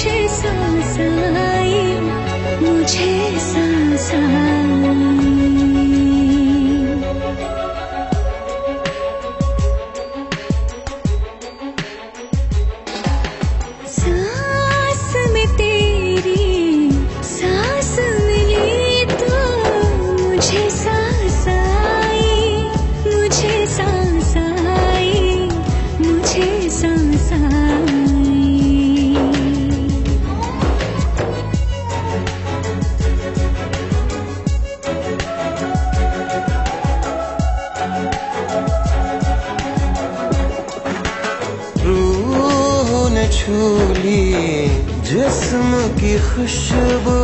मुझे सांस आई मुझे सांस छू ली जिस्म की खुशबू,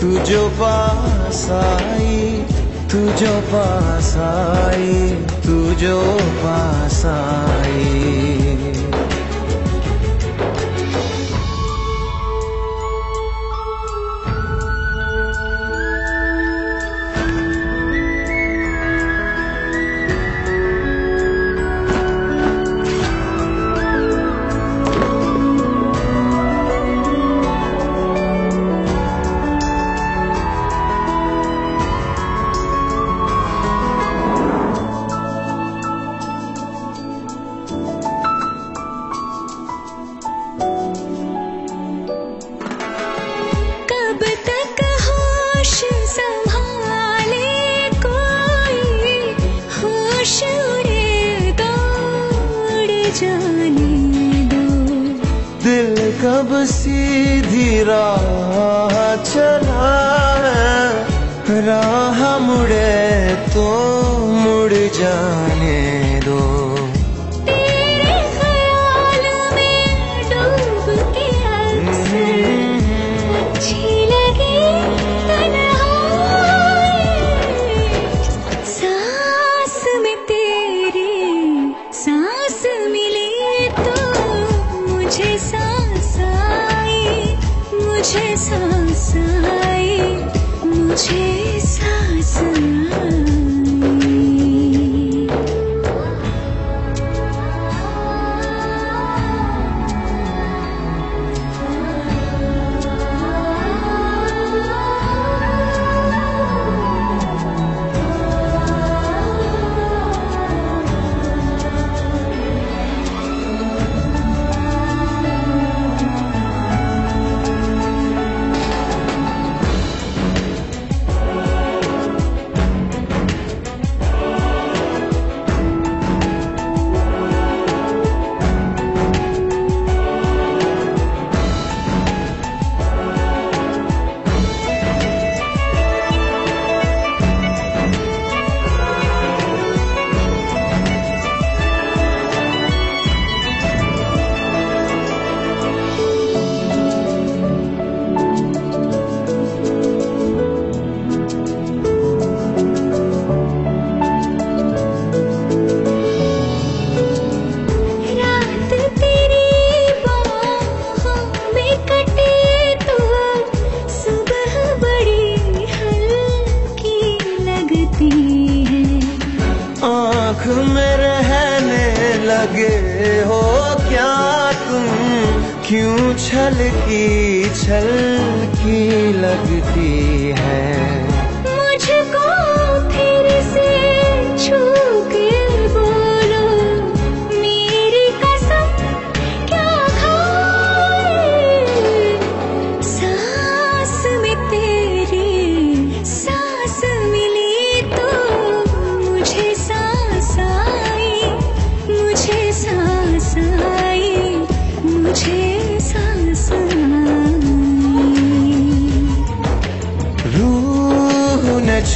तू जो पास आई, तू जो पास आई, तू जो पास आई। जाने दो। दिल कब सीधी राह चला राह मुड़े तो मुड़ जाने मुझे सांस आई मुझे सांस आई मुझे लगे हो क्या तुम? क्यों छल की छल की लगती है? मुझको फिर से छू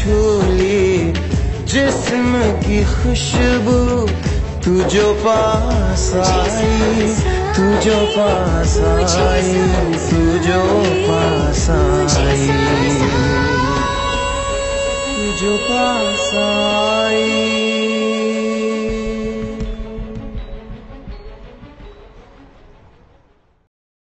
छू ली जिस्म की खुशबू। तू जो पास आई, तू जो पास आई, तू जो पास आई। तू जो पास आई।